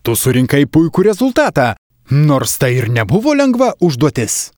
Tu surinkai puikų rezultatą, nors tai ir nebuvo lengva užduotis.